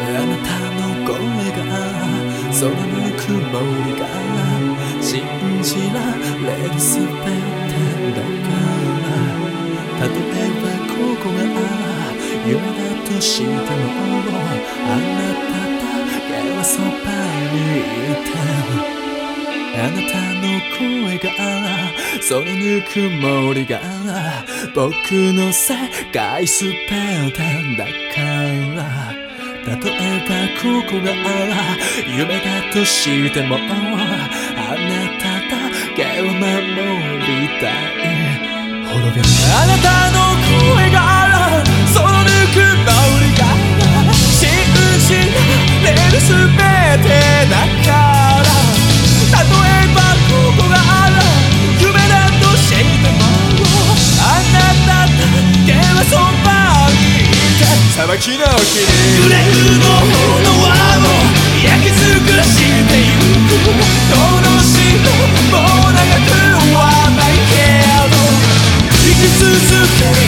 あなたの声が空の曇りが信じられるすべてだから例えばここが夢だとしてもあなただけはそばにいてあなたの声がそのぬくもりが僕の世界すべてだから例えばここが夢だとしてもあなただけを守りたい滅びあなたの声がそのぬくもりが信じられるすべてだから裁きの日にグレーの炎を焼き尽くしてゆくどの死ももう長くはないけど生き続ける